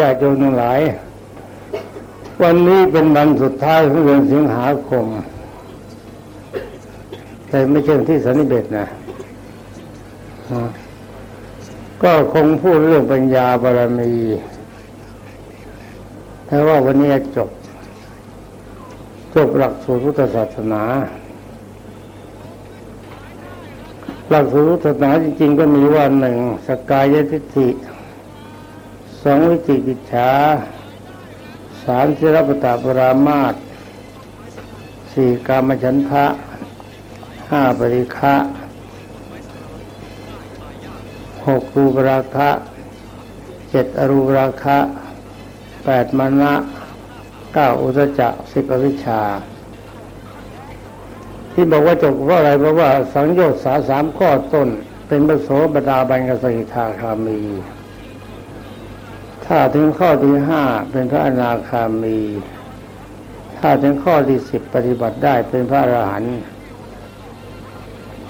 ญาติโยมทั้งหลาย วันนี้เป็นวันสุดท้ายของเดือนสิงหาคม แต่ไม่ใช่ที่สันนิเบตนะ ก็คงพูดเรื่องปัญญาบารมีแต่ว่าวันนี้จบ จบหลักสูตรพุทธศาสนา หลักสูตรพุทธศาสนาจริงๆ ก็มีว่าหนึ่งสกายทิฏฐิ สองวิจิกิจฉาสามศิรปตาปรามาตสี่กามฉันทะห้าปริฆะหกรูปราคะเจ็ดอรูปราคะแปดมณะเก้าอุตจักสิบวิชชาที่บอกว่าจบเพราะอะไรเพราะว่าสังโยชน์สาสามข้อต้นเป็นปโสบดาบัญกสกิทาคามี ถ้าถึงข้อที่ห้าเป็นพระอนาคามี ถ้าถึงข้อที่สิบปฏิบัติได้เป็นพระอรหันต์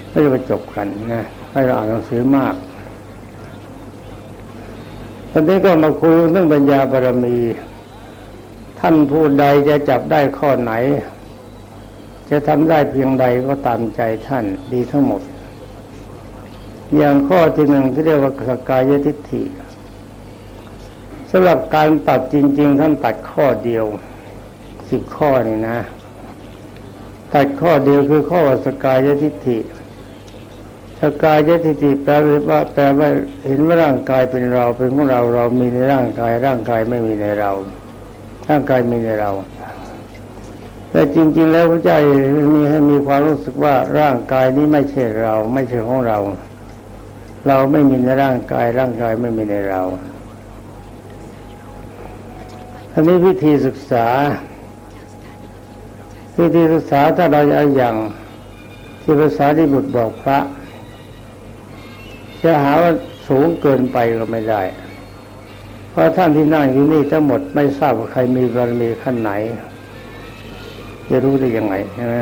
ไม่จะไปจบกันนะให้เราอ่านหนังสือมากตอนนี้ก็มาคุยเรื่องปัญญาบารมี ท่านผู้ใดจะจับได้ข้อไหน จะทำได้เพียงใดก็ตามใจท่านดีทั้งหมด อย่างข้อที่หนึ่งที่เรียกว่าสกายทิฏฐิำหรับการตัดจริง ๆ ท่านตัดข้อเดียวสิบข้อนี่นะ ตัดข้อเดียวคือข้อสกายทิฏฐิสกายทิฏฐิแปลว่าแปลว่าเห็นว่าร่างกายเป็นเราเป็นของเราเรามีในร่างกาย ร่างกายไม่มีในเรา ร่างกายมีในเรา แต่จริง ๆ แล้วพระเจ้ามีให้มีความรู้สึกว่าร่างกายนี้ไม่ใช่เรา ไม่ใช่ของเรา เราไม่มีในร่างกาย ร่างกายไม่มีในเรา อันนี้วิธีศึกษา วิธีศึกษาถ้าเราเอาอย่างที่ภาษาที่บุตรบอกพระ จะหาว่าสูงเกินไปก็ไม่ได้ เพราะท่านที่นั่งอยู่นี่ทั้งหมดไม่ทราบว่าใครมีบารมีขั้นไหน จะรู้ได้ยังไงใช่ไหม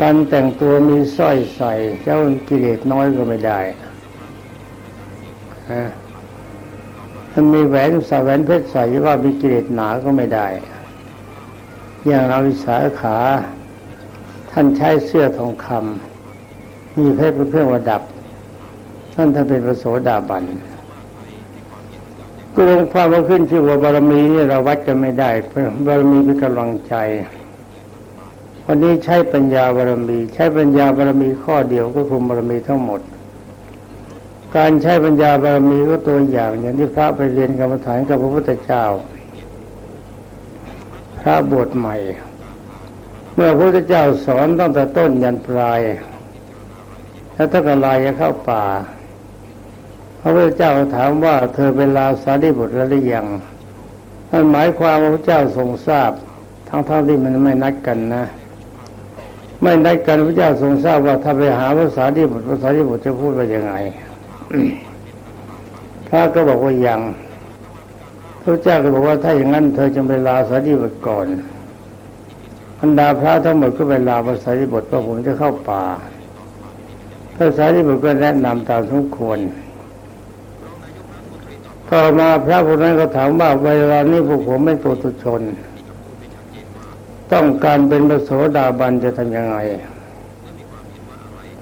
การแต่งตัวมีสร้อยใส่เจ้ากิเลสน้อยก็ไม่ได้ฮะ ถ้ามีแหวนสาแหวนเพชรใส่ว่ามีกิเลสหนาก็ไม่ได้ อย่างเราวิสาขา ท่านใช้เสื้อทองคำมีเพชรเป็นเครื่องประดับ ท่านท่านเป็นพระโสดาบันก็ลงความว่าขึ้นชื่อว่าบารมีนี่เราวัดกันไม่ได้บารมีเป็นกำลังใจวันนี้ใช้ปัญญาบารมี ใช้ปัญญาบารมีข้อเดียวก็คุมบารมีทั้งหมด การใช้ปัญญาบารมีก็ตัวอย่างอย่างที่พระไปเรียนกรรมฐานกับพระพุทธเจ้า พระบวชใหม่ เมื่อพระพุทธเจ้าสอนตั้งแต่ต้นยันปลายแล้วถ้ากลายจะเข้าป่า พระพุทธเจ้าถามว่าเธอเป็นลาสารีบุตรแล้วหรือยังนั่นหมายความว่าพระเจ้าทรงทราบ ทั้งๆทที่มันไม่นัดกันนะ ไม่นัดกันพระเจ้าทรงทราบว่าถ้าไปหาภาษาที่บุตรภาษาที่บุตรจะพูดว่ายังไง พระก็บอกว่ายังพระเจ้าก็บอกว่าถ้าอย่างนั้นเธอจะไปลาสารีบทก่อนบรรดาพระทั้งหมดก็ไปลาภาษารีบทเพราะผมจะเข้าป่าภาษารีบทก็แนะนำตามสมควร ต่อมาพระผู้นั้นก็ถามว่าเวลานี้พวกผมไม่ตัวตุชน ต้องการเป็นพระโสดาบันจะทำยังไง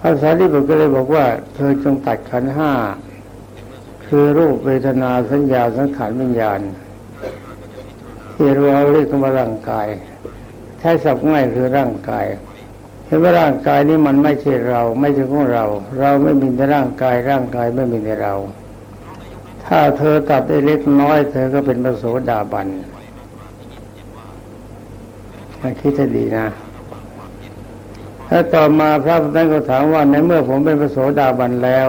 ภาษาที่บุตรก็เลยบอกว่า เธอจงตัดขันห้าคือรูปเวทนาสัญญาสังขารวิญญาณที่เราเรียกว่าร่างกายใช้สับง่ายคือร่างกายเห็นว่าร่างกายนี้มันไม่ใช่เรา ไม่ใช่ของเรา เราไม่มีในร่างกาย ร่างกายไม่มีในเรา ถ้าเธอตัดได้เล็กน้อย เธอก็เป็นพระโสดาบันคิดให้ดีนะ แล้วต่อมาพระพุทธก็ถามว่าในเมื่อผมเป็นพระโสดาบันแล้ว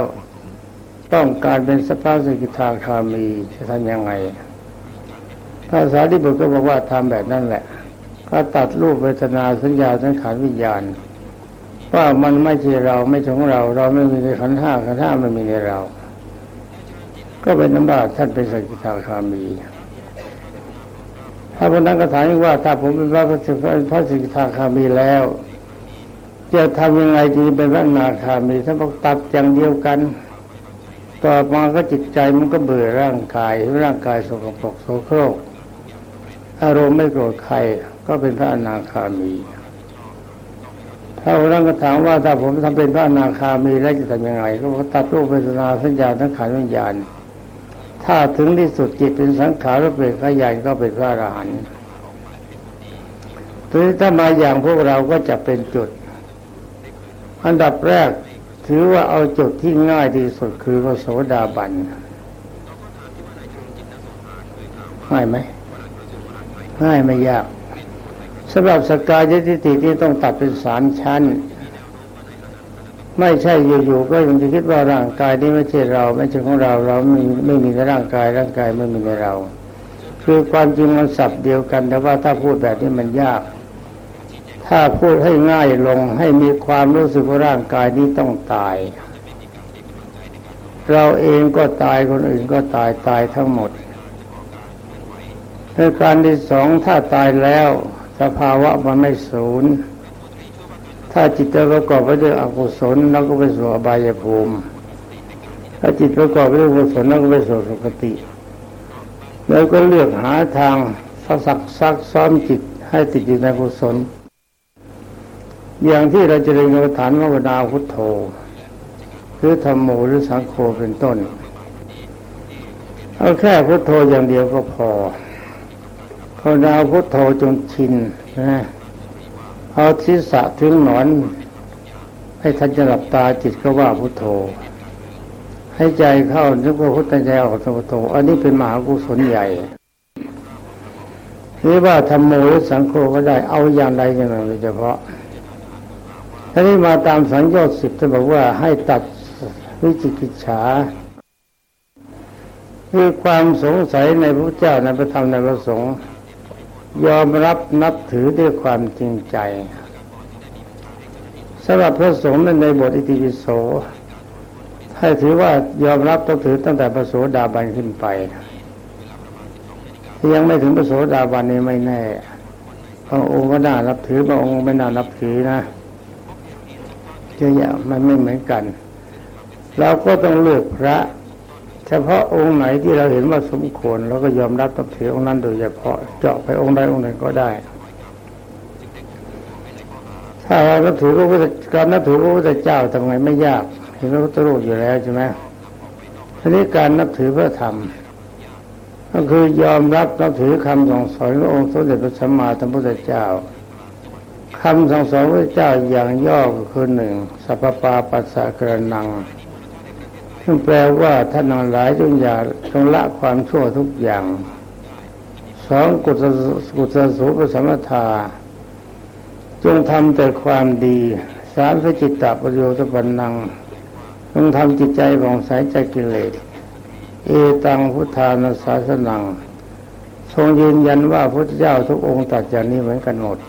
ต้องการเป็นสัพพสกิทาคามีจะทำยังไงภาษาที่บุตรก็บอกว่าทำแบบนั้นแหละ ก็ตัดรูปเวทนาสัญญาสังขารวิญญาณว่ามันไม่ใช่เราไม่ใช่ของเรา เราไม่มีในขันห้าขันห้าไม่มีในเรา ก็เป็นน้ำบาท่านเป็นสกิทาคามีถ้าคนนั้นก็ถามว่าถ้าผมเป็นพระพระสกิทาคามีแล้ว จะทำยังไงจีเป็นพระนาคามีท่าบอกตัดอย่างเดียวกัน ต่อมาก็จิตใจมันก็เบื่อร่างกายร่างกายสกปรกโสโครก อารมณ์ไม่โกรธใครก็เป็นพระอนาคามีพระองค์นั้นก็ถามว่าถ้าผมทำเป็นพระอนาคามีแล้วจะทำยังไงก็ตัดรูปเวทนาสัญญาทั้งขันวิญญาณ ถ้าถึงที่สุดจิตเป็นสังขารเป็นขยานก็เป็นพระอรหันต์ถ้ามาอย่างพวกเราก็จะเป็นจุด อันดับแรกถือว่าเอาจุดที่ง่ายที่สุดคือพระโสดาบันง่ายไหมง่ายไม่ยากสำหรับสกายทิฏฐิที่ต้องตัดเป็นสามชั้น ไม่ใช่อยู่ๆก็ยังจะคิดว่าร่างกายนี้ไม่ใช่เรา ไม่ใช่ของเราเราไม่ไม่มีในร่างกายร่างกายไม่มีในเรา คือความจริงมันสับเดียวกันแต่ว่าถ้าพูดแบบนี้มันยาก ถ้าพูดให้ง่ายลงให้มีความรู้สึกว่าร่างกายนี้ต้องตาย เราเองก็ตายคนอื่นก็ตายตายทั้งหมดในการที่สองถ้าตายแล้วสภาวะมันไม่สูญถ้าจิตประกอบไปด้วยอกุศลเราก็ไปสู่อบายภูมิ ถ้าจิตประกอบไปด้วยกุศลเราก็ไปสู่สุคติ แล้วก็เลือกหาทางสักซักซ้อมจิตให้ติดอยู่ในกุศล อย่างที่เราจะเรียนกรรมฐานภาวนาพุทโธ หรือธรรมโมหรือสังโฆเป็นต้น เอาแค่พุทโธอย่างเดียวก็พอภาวนาพุทโธจนชินนะเอาทิศะถึงหนอน ให้ทันจะหลับตาจิตก็ว่าพุทโธ ให้ใจเข้านึกว่าพุทธใจออกพุทโธอันนี้เป็นมหากุศลใหญ่หรือว่าธรรมโมหรือสังโฆก็ได้เอาอย่างใดอย่างหนึ่งโดยเฉพาะ ท่านี้มาตามสัญญาสิบจะบอกว่าให้ตัดวิจิกิจฉาคือความสงสัยในพระเจ้าในพระธรรมในพระสงฆ์ยอมรับนับถือด้วยความจริงใจสำหรับพระสงฆ์ในบทอิติปิโสให้ถือว่ายอมรับต้องถือตั้งแต่พระโสดาบันขึ้นไปยังไม่ถึงพระโสดาบันนี้ไม่แน่บางองค์ก็น่านับถือบางองค์ไม่น่านับถือนะ เยอะแยะมันไม่เหมือนกัน เราก็ต้องเลือกพระ เฉพาะองค์ไหนที่เราเห็นว่าสมควรเราก็ยอมรับตับถือองค์นั้นโดยเฉพาะเจาะไปองค์ใดองค์หนึ่งก็ได้ ถ้าเรานับถือพระพุทธการนับถือพระพุทธเจ้าทำไงไม่ยาก เห็นพระพุทธรูปอยู่แล้วใช่ไหมทีนี้การนับถือพระธรรมก็คือยอมรับนับถือคำสองสอนขององค์สมเด็จพระสัมมาสัมพุทธเจ้า คำสองสอนพระเจ้าอย่างย่อก็คือหนึ่งสัพปาปัสสะกระนัง ซึ่งแปลว่าท่านังหลายจงอย่าจงละความชั่วทุกอย่างสองกุศลกุศลสูปสมถาจงทำแต่ความดีสามสจิตตประโยชน์ปันนังจงทำจิตใจผ่องใสใจกิเลสเอตังพุทธานาสาสนัง ทรงยืนยันว่าพระเจ้าทุกองค์ตัดอย่างนี้เหมือนกันหมด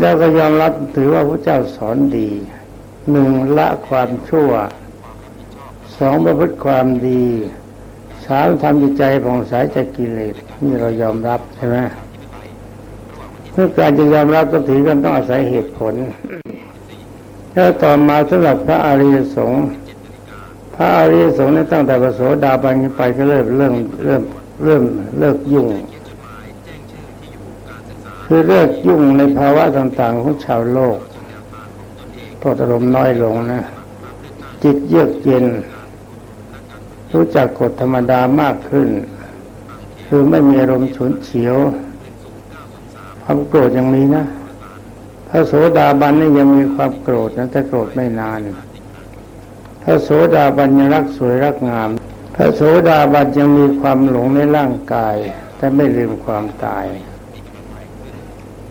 เราก็ยอมรับถือว่าพระเจ้าสอนดีหนึ่งละความชั่วสองประพฤติความดีสามทำจิตใจผ่องใสจากกิเลสนี่เรายอมรับใช่ไหมเมื่อการจะยอมรับก็ถือกันต้องอาศัยเหตุผลแล้วต่อมาสำหรับพระอริยสงฆ์พระอริยสงฆ์นี่ตั้งแต่ประโสดาบันไปก็เริ่มเริ่มเริ่มเริ่มเลิกยุ่ง คือเลิกยุ่งในภาวะต่างๆของชาวโลกทษอารมณ์น้อยลงนะ จิตเยือกเย็น รู้จักกฎธรรมดามากขึ้น คือไม่มีอารมณ์ฉุนเฉียวความโกรธยังมีนะพระโสดาบันนี่ยังมีความโกรธนะแต่โกรธไม่นานพระโสดาบันยังรักสวยรักงาม พระโสดาบันยังมีความหลงในร่างกาย แต่ไม่ลืมความตาย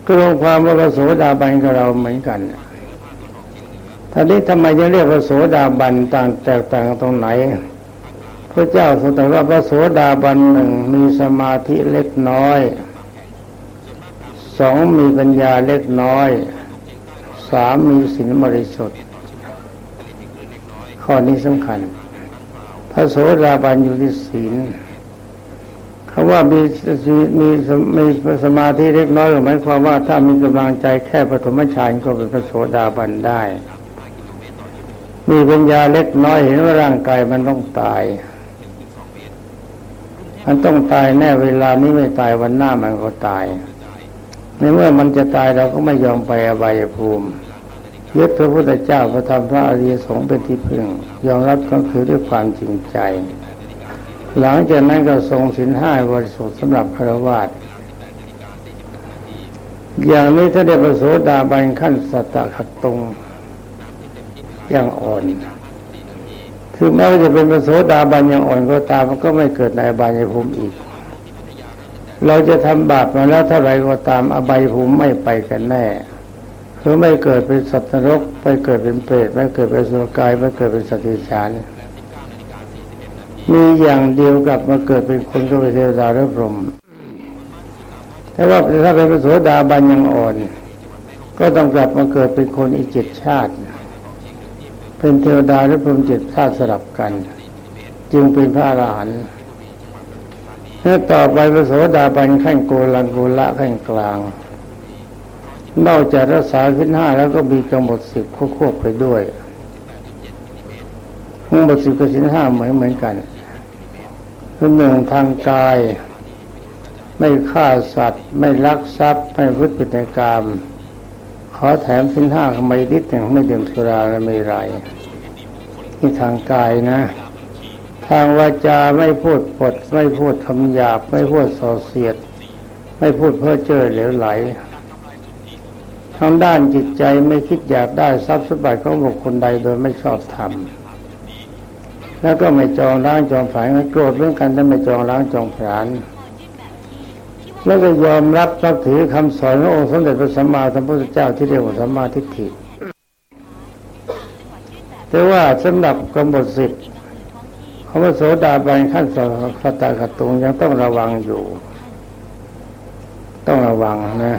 ก็รวมความว่าพระโสดาบันกับเราเหมือนกันท่านี้ทำไมยังเรียกว่าโสดาบันต่างแตกต่างตรงไหน พระเจ้าทรงตรัสว่าพระโสดาบันหนึ่งมีสมาธิเล็กน้อยสองมีปัญญาเล็กน้อยสามมีศีลบริสุทธิ์ข้อนี้สำคัญ พระโสดาบันอยู่ที่ศีล คำว่ามีมีมีสมาธิเล็กน้อยหมายความว่าถ้ามีกำลังใจแค่ปฐมฌานก็เป็นพระโสดาบันได้ มีปัญญาเล็กน้อยเห็นว่าร่างกายมันต้องตาย มันต้องตายแน่เวลานี้ไม่ตายวันหน้ามันก็ตายในเมื่อมันจะตายเราก็ไม่ยอมไปอบายภูมิยึดพระพุทธเจ้าพระธรรมพระอริยสงฆ์เป็นที่พึ่งยอมรับก็คือด้วยความจริงใจ หลังจากนั้นก็ทรงสินห้าบริสุทธิ์สำหรับพระวาสอย่างนี้ถ้าได้ประโสดาบันขั้นสัตตะขัดตรงยังอ่อนถึงแม้ว่าจะเป็นประโสดาบันยังอ่อนก็ตามมันก็ไม่เกิดในบายภูมิอีก เราจะทำบาปมาแล้วเท่าไรก็ตามอบายภูมิไม่ไปกันแน่คือไม่เกิดเป็นสัตว์นรก ไม่เกิดเป็นเปรตไม่เกิดเป็นสุรกายไม่เกิดเป็นสติฉาน มีอย่างเดียวกับมาเกิดเป็นคนก็เป็นเทวดาหรือพรหมแต่ว่าถ้าเป็นพระโสดาบันยังอ่อน ก็ต้องกลับมาเกิดเป็นคนอีกเจ็ดชาติ เป็นเทวดาหรือพรหมเจ็ดชาติสลับกัน จึงเป็นพระอรหันต์แล้วต่อไปพระโสดาบันขั้นโกลังโกละขั้นกลางนอกจากรักษาขึ้นห้าแล้วก็มีกำหนดสิบควบไปด้วยกำหนดสิบกับสินห้าเหมือนเหมือนกัน คือหนึ่งทางกาย ไม่ฆ่าสัตว์ ไม่ลักทรัพย์ ไม่พุทธิกรรม ขอแถมสินห้าทำไมนิดหนึ่งไม่ดื่มสุราและไม่ไรที่ทางกายนะ ทางวาจาไม่พูดปด ไม่พูดคำหยาบ ไม่พูดส่อเสียด ไม่พูดเพ้อเจ้อเหลวไหลทางด้านจิตใจไม่คิดอยากได้ทรัพย์สมบัติของบุคคลใดโดยไม่ชอบธรรม แล้วก็ไม่จองล้างจองผลาญโกรธเรื่องกันแต่ไม่จองล้างจองผลาญแล้วก็ยอมรับนับถือคำสอนขององค์สมเด็จพระสัมมาสัมพุทธเจ้าที่เรียกว่าสัมมาทิฏฐิแต่ว่าสำหรับกำหนดสิทธิ์คำว่าโสดาบันขั้นสองฟตากตุงยังต้องระวังอยู่ ต้องระวังนะ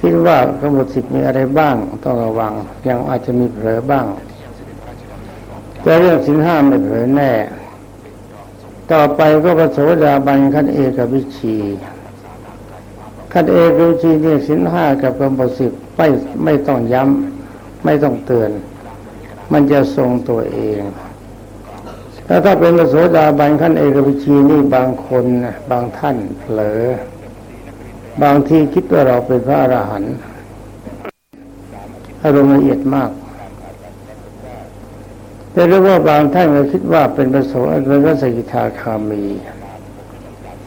คิดว่ากำหนดสิทธิ์มีอะไรบ้าง ต้องระวัง ยังอาจจะมีเผลอบ้าง แต่เรื่องสินห้าไม่เผลอแน่ ต่อไปก็พระโสดาบันขั้นเอกวิชีขันเอกรูชีนี่สินห้ากับกรรมสิบไม่ไม่ต้องย้ำไม่ต้องเตือน มันจะทรงตัวเองแล้วถ้าเป็นพระโสดาบันขั้นเอกวิชีนี่บางคนบางท่านเผลอบางทีคิดว่าเราเป็นพระอรหันต์อารมณ์ละเอียดมาก แต่เรียกว่าบางท่านก็คิดว่าเป็นพระโสเป็นพระสกิทาคามี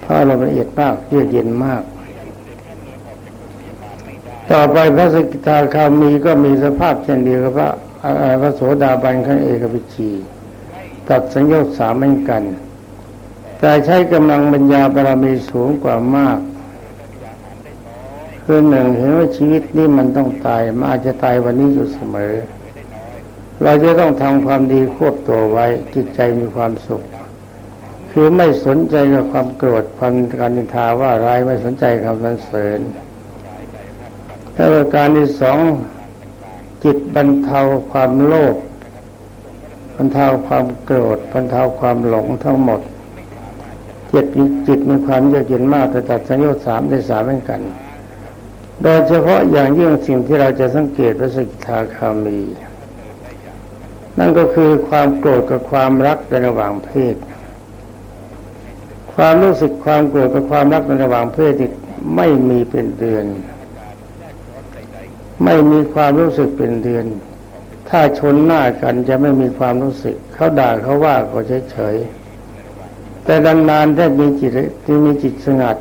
เพราะเราละเอียดมากเยือกเย็นมาก ต่อไปพระสกิทาคามีก็มีสภาพเช่นเดียวกับพระพระโสดาบันขั้นเอกวิชีตัดสัญญาสามเหมือนกัน แต่ใช้กำลังปัญญาบารมีสูงกว่ามากคือหนึ่งเห็นว่าชีวิตนี้มันต้องตายมันอาจจะตายวันนี้อยู่เสมอ เราจะต้องทำความดีควบตัวไว้จิตใจมีความสุข คือไม่สนใจกับความโกรธความการนินทาว่าร้ายไม่สนใจคำสรรเสริญถ้าประการที่สองจิตบรรเทาความโลภบรรเทาความโกรธบรรเทาความหลงทั้งหมดจิตมีจิตมีความเยือกเย็นมากแต่ตัดสัญญาสามได้สามเหมือนกัน โดยเฉพาะอย่างยิ่งสิ่งที่เราจะสังเกตพระสกิทาคามี นั่นก็คือความโกรธกับความรักในระหว่างเพศ ความรู้สึกความโกรธกับความรักในระหว่างเพศไม่มีเป็นเดือน ไม่มีความรู้สึกเป็นเดือน ถ้าชนหน้ากันจะไม่มีความรู้สึก เขาด่าเขาว่าก็เฉยๆแต่นานๆถ้ามีจิตที่มีจิตสงัด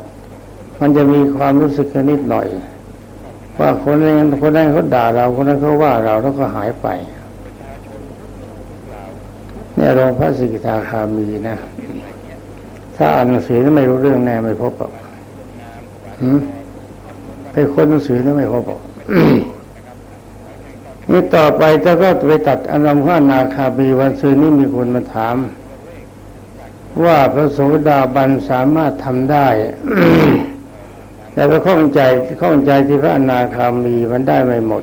มันจะมีความรู้สึกนิดหน่อย ว่าคนนั้นคนนั้นเขาด่าเราคนนั้นเขาว่าเราแล้วก็หายไป เนี่ยรองพระสิกิทาคามีนะ ถ้าอ่านหนังสือไม่รู้เรื่องแน่ไม่พบหรอกไปค้นหนังสือแล้วไม่พบหรอกนี่ต่อไปถ้าก็ไปตัดอนามข้านาคาบีวันซืนนี้มีคนมาถาม ว่าพระโสดาบันสามารถทำได้แต่ก็ข้องใจข้องใจที่พระอนาคามีมันได้ไม่หมด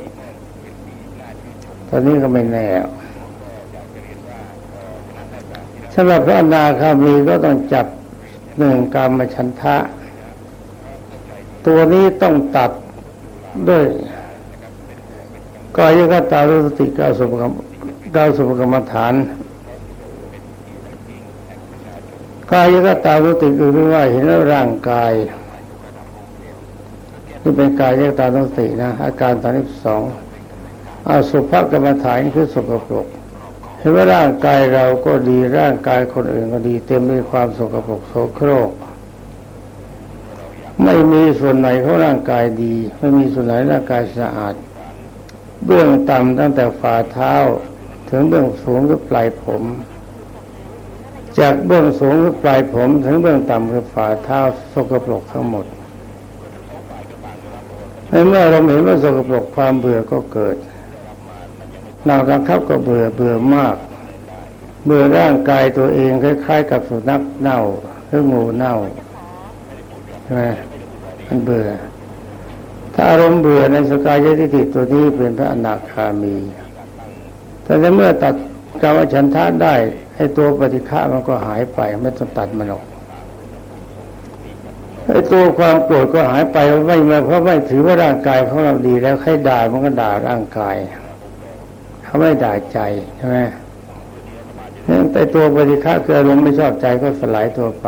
ตอนนี้ก็ไม่แน่ สำหรับพระอนาคามีก็ต้องจับหนึ่งกรรมชันทะ ตัวนี้ต้องตัดด้วยกายกตารุสติกาสมกรรมเราสุภกรรมฐานกายกตารู้ติคือว่าเห็นร่างกายนี่เป็นกายยกตาต้องตินะอาการตอนที่สองอาสุภกรรมฐานคือสกปรก เห็นว่าร่างกายเราก็ดีร่างกายคนอื่นก็ดี เต็มด้วยความสกปรกโสโครก ไม่มีส่วนไหนของร่างกายดี ไม่มีส่วนไหนร่างกายสะอาด เบื้องต่ำตั้งแต่ฝ่าเท้า ถึงเบื้องสูงคือปลายผม จากเบื้องสูงคือปลายผม ถึงเบื้องต่ำคือฝ่าเท้าสกปรกทั้งหมดในเมื่อเราเห็นว่าสกปรกความเบื่อก็เกิด หนักบังคับก็เบื่อเบื่อมาก เบื่อร่างกายตัวเองคล้ายๆ กับสุนัขเน่าหรืองูเน่าใช่ไหมมันเบื่อ ถ้าอารมณ์เบื่อในสกายทิฏฐิตัวนี้เป็นพระอนาคามี แต่เมื่อตัดกรรมฉันทะได้ให้ตัวปฏิฆะมันก็หายไปไม่ต้องตัดมันออกไอ้ตัวความโกรธก็หายไปไม่มาเพราะไม่ถือว่าร่างกายของเราดีแล้วใครด่ามันก็ด่าร่างกาย เขาไม่ด่าใจใช่ไหมนั่นแต่ตัวปฏิฆะเกิดลงไม่ชอบใจก็สลายตัวไป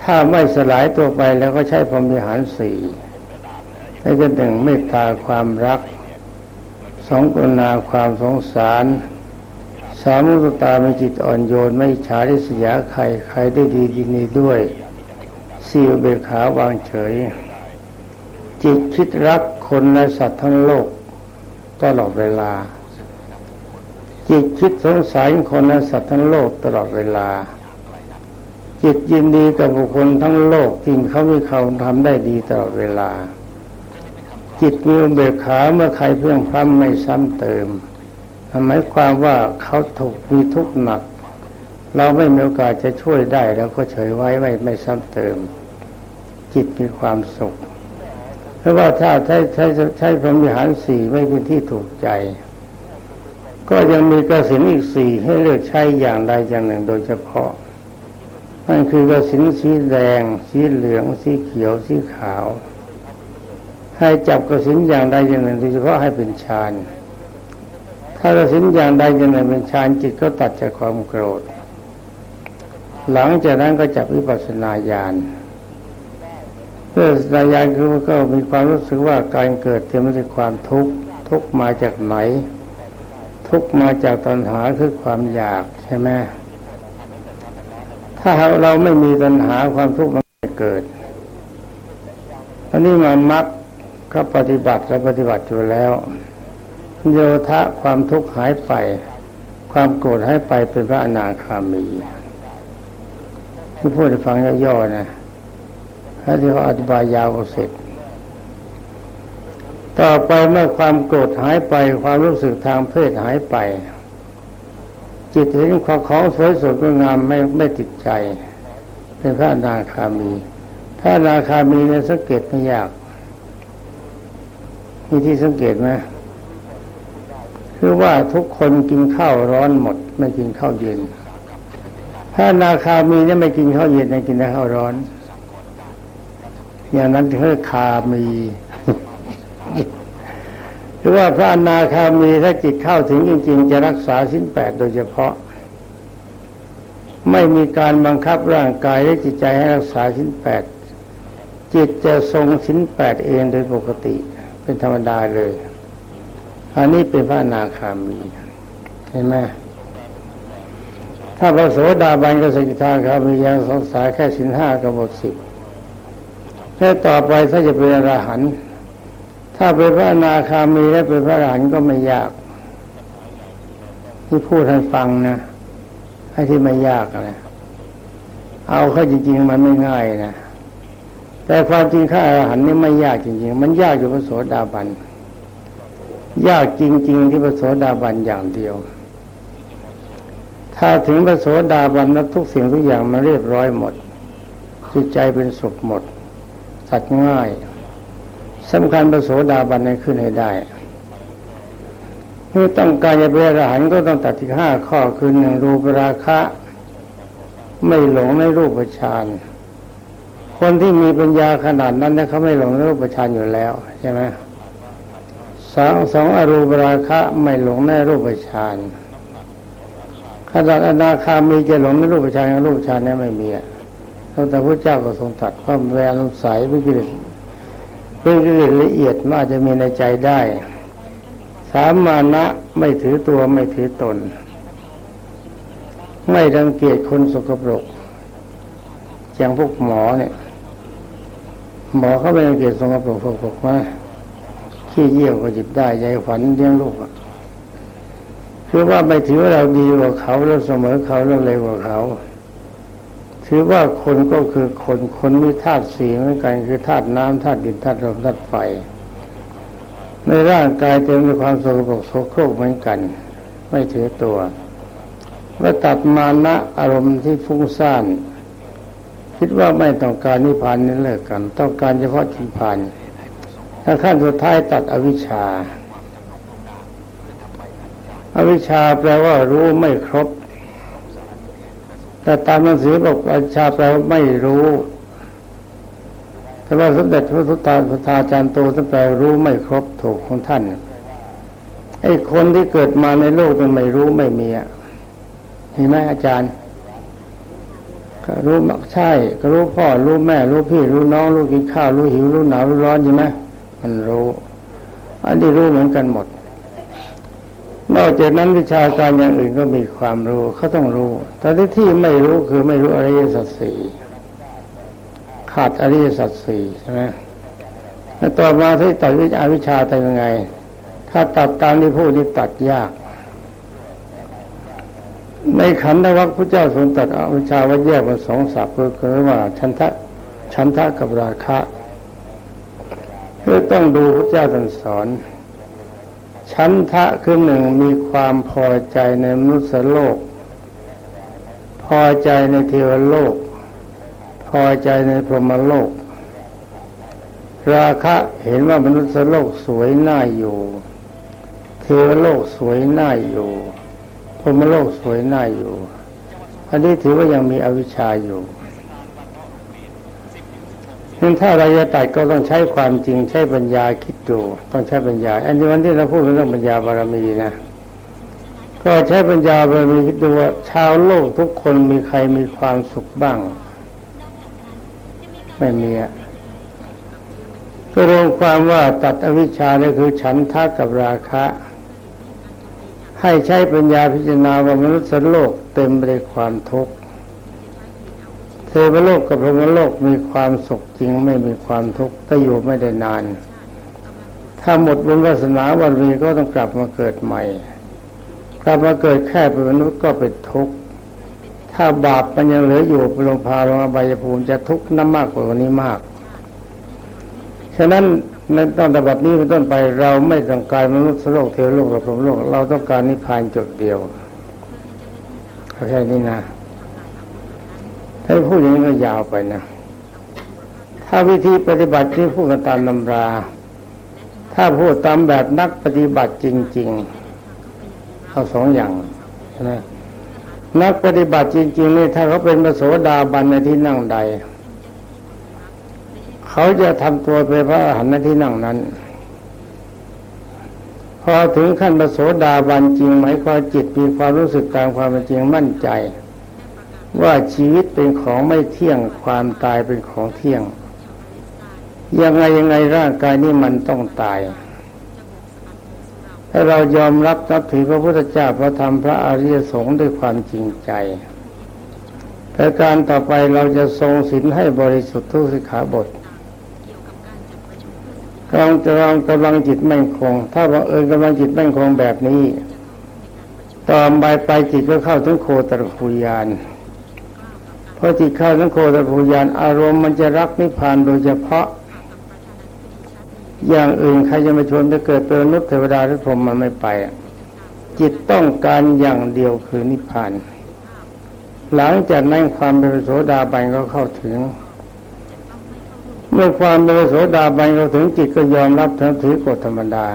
ถ้าไม่สลายตัวไปแล้วก็ใช้พรหมิหารสี่ให้เป็นหนึ่งเมตตาความรักสองกรุณาความสงสารสามมุตตามีจิตอ่อนโยนไม่ฉาริษยาใครใครได้ดีดีนี้ด้วยสี่เบขาวางเฉย จิตคิดรักคนและสัตว์ทั้งโลกตลอดเวลา จิตคิดสงสารคนและสัตว์ทั้งโลกตลอดเวลา จิตยินดีกับบุคคลทั้งโลกที่เขาไม่เขาทำได้ดีตลอดเวลา จิตมีเบิกขาเมื่อใครเพื่องพร้ำไม่ซ้ำเติมหมายความว่าเขาถูกมีทุกข์หนัก เราไม่มีโอกาสจะช่วยได้แล้วก็เฉยไว้ไม่ไม่ซ้ำเติม จิตมีความสุข เพราะว่าถ้าใช้ใช้ใช้พรหมิหารสี่ไม่เป็นที่ถูกใจ ก็ยังมีกระสินอีกสี่ให้เลือกใช้อย่างใดอย่างหนึ่งโดยเฉพาะ นั่นคือกระสินสีแดง สีเหลือง สีเขียว สีขาว ให้จับกระสินอย่างใดอย่างหนึ่ง โดยเฉพาะให้เป็นฌาน ถ้ากระสินอย่างใดอย่างหนึ่งเป็นฌานจิตก็ตัดจากความโกรธ หลังจากนั้นก็จับวิปัสสนาญาณเพื่อสัญญาณคือก็มีความรู้สึกว่าการเกิดเต็มไปด้วยความทุกข์ทุกข์มาจากไหน ทุกมาจากตัณหาคือความอยากใช่ไหมถ้าเราไม่มีตัณหาความทุกข์มันไม่เกิดอันนี้มามักก็ปฏิบัติและปฏิบัติอยู่แล้วโยธะความทุกข์หายไป ความโกรธหายไปเป็นพระอนาคามีที่พูดให้ฟังย่อๆนะถ้าที่เขาอธิบายยาวก็เสร็จ ต่อไปเมื่อความโกรธหายไปความรู้สึกทางเพศหายไป จิตเห็นของของสวยสดงามไม่ไม่ติดใจ เป็นพระนาคามี ถ้านาคามีเนี่ยสังเกตไม่ยากมีที่สังเกตไหมคือว่าทุกคนกินข้าวร้อนหมด ไม่กินข้าวเย็น ถ้านาคามีเนี่ยไม่กินข้าวเย็นแต่กินแต่ข้าวร้อน อย่างนั้นคือคามี รือว่าพระอนาคามีถ้าจิตเข้าถึงจริง ๆ จะรักษาสิ้นแปดโดยเฉพาะ ไม่มีการบังคับร่างกายและจิตใจให้รักษาสิ้นแปดจิตจะทรงสิ้นแปดเองโดยปกติ เป็นธรรมดาเลย อันนี้เป็นพระอนาคามีเห็นไหมถ้าพระโสดาบันกับสกิทาคามียังสงสายแค่สินห้ากับหมดสิบแค่ต่อไปถ้าจะเป็นอรหันต์ ถ้าเป็นพระนาคามีและเป็นพระอรหันต์ก็ไม่ยาก ที่พูดให้ฟังนะให้ที่ไม่ยากนะเอาเข้าจริง ๆ มันไม่ง่ายนะแต่ความจริงข้าอรหันต์นี่ไม่ยากจริง ๆ มันยากอยู่พระโสดาบันยากจริง ๆ ที่พระโสดาบันอย่างเดียว ถ้าถึงพระโสดาบันแล้วทุกสิ่งทุกอย่างมันเรียบร้อยหมดจิตใจเป็นสุขหมด สัตว์ง่าย สำคัญพระโสดาบันให้ขึ้นให้ได้เมื่อต้องการจะเป็นอรหันต์ก็ต้องตัดที่ห้าข้อคือหนึ่งรูปราคะ ไม่หลงในรูปฌานคนที่มีปัญญาขนาดนั้นเนี่ยเขาไม่หลงในรูปฌานอยู่แล้วใช่ไหมสองสองอรูปราคะไม่หลงในรูปฌานขนาดอนาคามีจะหลงในรูปฌานรูปฌานนี้ไม่มีอะแต่พระเจ้าก็ทรงตัดความแววใสไม่กิ เลสเป็นกิเละเอียดมันอาจจะมีในใจได้ สามานะไม่ถือตัวไม่ถือตน ไม่รังเกียจคนสกปรก อย่างพวกหมอเนี่ย หมอเขาไม่รังเกียจสกปรกสกปรกมาขี้เยี่ยวก็หยิบได้ใจฝันเลี้ยงลูกคือว่าไม่ถือว่าเราดีกว่าเขาเราเสมอเขาเราเลวกว่าเขา ถือว่าคนก็คือคนคนมีธาตุสีเหมือนกันคือธาตุน้ำธาตุดินธาตุลมธาตุไฟ ในร่างกายเต็มด้วยความสกปรกโสโครกเหมือนกัน ไม่ถือตัวเมื่อตัดมานะอารมณ์ที่ฟุ้งซ่านคิดว่าไม่ต้องการนิพพานนี่เลิกกัน ต้องการเฉพาะนิพพานถ้าขั้นสุดท้ายตัดอวิชชา อวิชชาแปลว่ารู้ไม่ครบ แต่ตามหนังสือบอกอวิชาแปลว่าไม่รู้ แต่ว่าสมเด็จพระสุตตาสุตาจารย์โตท่านแปลรู้ไม่ครบถูกของท่านไอ้คนที่เกิดมาในโลกมันไม่รู้ไม่มีอะเห็นไหมอาจารย์ก็รู้มักใช่ก็รู้พ่อรู้แม่ รู้พี่ รู้น้องรู้กินข้าวรู้หิวรู้หนาวรู้ร้อนใช่ไหมมันรู้ อันนี้รู้เหมือนกันหมด นอกจากนั้นวิชาการอย่างอื่นก็มีความรู้เขาต้องรู้ แต่ที่ที่ไม่รู้คือไม่รู้อริยสัจสี่ขาดอริยสัจสี่ใช่ไหมแล้วต่อมาที่ตัดวิชาวิชาทำยังไง ถ้าตัดตามที่พูดนี่ตัดยาก ในขันธวัคพระเจ้าทรงตัดอวิชาวัแยกเป็นสองสับก็คือว่าชันทะชันทะกับราคะคือต้องดูพระเจ้าตรัสสอน ชั้นทะคือหนึ่งมีความพอใจในมนุษยโลก พอใจในเทวโลก พอใจในพรหมโลก ราคะเห็นว่ามนุษยโลกสวยน่าอยู่ เทวโลกสวยน่าอยู่พรหมโลกสวยน่าอยู่ อันนี้ถือว่ายังมีอวิชชาอยู่ นั้นถ้าเราจะตัดก็ต้องใช้ความจริงใช้ปัญญาคิดดูต้องใช้ปัญญา อันนี้วันที่เราพูดเรื่องปัญญาบารมีนะก็ใช้ปัญญาบารมีคิดดูว่าชาวโลกทุกคนมีใครมีความสุขบ้าง ไม่มีอะก็รวมความว่าตัดอวิชชาเนี่ยคือฉันทะกับราคะ ให้ใช้ปัญญาพิจารณาว่ามนุษย์โลกเต็มไปด้วยความทุกข์ ทวโลกกับพรหมโลกมีความสุขจริงไม่มีความทุกข์แต่อยู่ไม่ได้นาน ถ้าหมดบุญวาสนาวันวีก็ต้องกลับมาเกิดใหม่ กลับมาเกิดแค่เป็นมนุษย์ก็เป็นทุกข์ถ้าบาปมันยังเหลืออยู่ไปลงพาลงอบายภูมิจะทุกข์น้ำมากกว่านี้มาก ฉะนั้นในตอนตบัดนี้เป็นต้นไปเราไม่ต้องการมนุษย์โลกเทวโลกกับพรหมโลก เราต้องการนิพพานจุดเดียวแค่นี้นะ ถ้าพูดอย่างนี้ก็ยาวไปนะ ถ้าวิธีปฏิบัติที่พูดกันตามตำรา ถ้าพูดตามแบบนักปฏิบัติจริง ๆ เอาสองอย่างนะนักปฏิบัติจริงๆนี่ถ้าเขาเป็นพระโสดาบันในที่นั่งใด เขาจะทำตัวเป็นพระอรหันต์ในที่นั่งนั้น พอถึงขั้นพระโสดาบันจริงไหมความจิตมีความรู้สึกตามความเป็นจริงมั่นใจ ว่าชีวิตเป็นของไม่เที่ยงความตายเป็นของเที่ยง ยังไงยังไงร่างกายนี้มันต้องตายถ้าเรายอมรับนับถือพระพุทธเจ้าพระธรรมพระอริยสงฆ์ด้วยความจริงใจแต่การต่อไปเราจะทรงศีลให้บริสุทธิ์ทุกสิกขาบทกำลังจะลองกำลังจิตมั่นคง ถ้าบังเอิญกำลังจิตมั่นคงแบบนี้ ต่อไปไปจิตก็เข้าถึงโคตรภูยาน อจิตเข้าถึงโคตรภูยานอารมณ์มันจะรักนิพพานโดยเฉพาะ อย่างอื่นใครจะมาชวนจะเกิดเป็นนุษย์เทวดาหรือพรหมมันไม่ไป จิตต้องการอย่างเดียวคือนิพพาน หลังจากนั้นความเป็นโสดาบันก็เข้าถึง เมื่อความเป็นโสดาบันเข้าถึงจิตก็ยอมรับทั้งถือกฎธรรมดา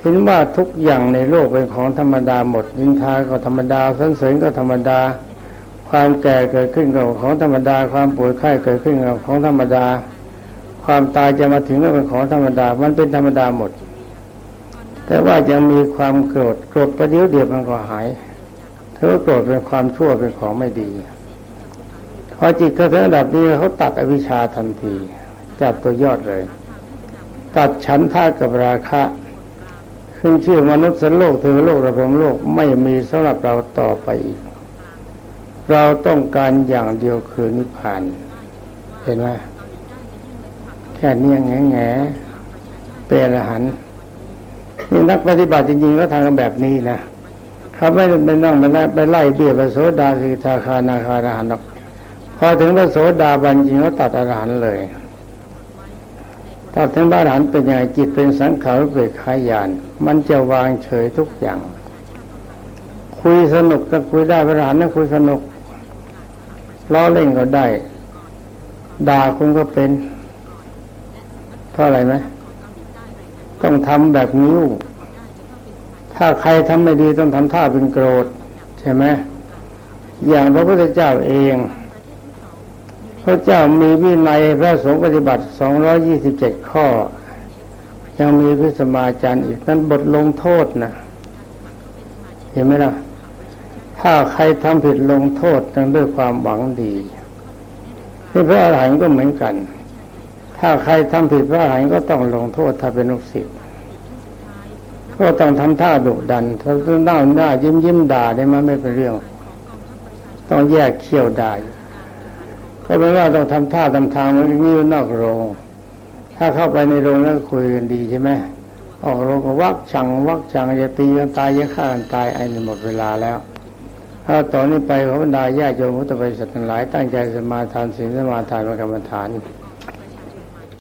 เห็นว่าทุกอย่างในโลกเป็นของธรรมดาหมดดินทาก็ธรรมดาสันเสริญก็ธรรมดา ความแก่เกิดขึ้นกับของธรรมดา ความป่วยไข้เกิดขึ้นกับของธรรมดา ความตายจะมาถึงก็เป็นของธรรมดา มันเป็นธรรมดาหมด แต่ว่ายังมีความโกรธโกรธประเดี๋ยวเดียวมันก็หายทถือว่าโกรธเป็นความชั่วเป็นของไม่ดีพอจิตเขาถึงระดับนี้เขาตัดอวิชชาทันทีจับตัวยอดเลย ตัดฉันท่ากับราคะขึ้นชื่อมนุษย์สันโลกเทวโลกระพรมโลกไม่มีสำหรับเราต่อไปอีก เราต้องการอย่างเดียวคือนิพพาน เห็นไหมแค่นี้แง่แง่เป็นอรหันนี่นักปฏิบัติจริงๆก็ทำกันแบบนี้นะเขาไม่ไปนั่งไปไล่ไปไล่เบี้ยพระโสดาคือทาคานาคาอรหันต์หรอกพอถึงพระโสดาบันจริงเขาตัดอรหันต์เลยตัดถึงพระอรหันต์เป็นยังไงจิตเป็นสังขารเปรกขายาน มันจะวางเฉยทุกอย่าง คุยสนุกก็คุยได้พระอรหันต์นะคุยสนุก ล้อเล่นก็ได้ ด่าคุณก็เป็น เพราะอะไรไหมต้องทำแบบนิ้ว ถ้าใครทำไม่ดีต้องทำท่าเป็นโกรธ ใช่ไหมอย่างพระพุทธเจ้าเอง พระเจ้ามีวินัยพระสงฆ์ปฏิบัติ227ข้อ ยังมีพิสมาจารย์อีกนั้นบทลงโทษนะ เห็นไหมล่ะ ถ้าใครทำผิดลงโทษต้งด้วยความหวังดีที่พระอรหันต์ก็เหมือนกัน ถ้าใครทำผิดพระอรหันต์ก็ต้องลงโทษถ้าเป็นลูกศิษย์ก็ต้องทำท่าดุดันถ้าหน้าหน้ายิ้มยิ้มด่าได้มันไม่เป็นเรื่อง ต้องแยกเขี้ยวได่าก็แปลว่าต้องทำท่าทำทางมันนิ้วนอกโรง ถ้าเข้าไปในโรงแล้วคุยกันดีใช่ไหมออกโรงก็วักชังวักชังจะตีกันตายจะฆ่ากันตายไอ้นี่หมดเวลาแล้ว ถ้าตอนนี้ไปขอบรรดาญาโยมพุทธบริษัททั้งหลายตั้งใจสมาทานศีลสมาทานกรรมฐาน